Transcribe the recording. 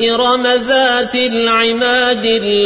إرم ذات العماد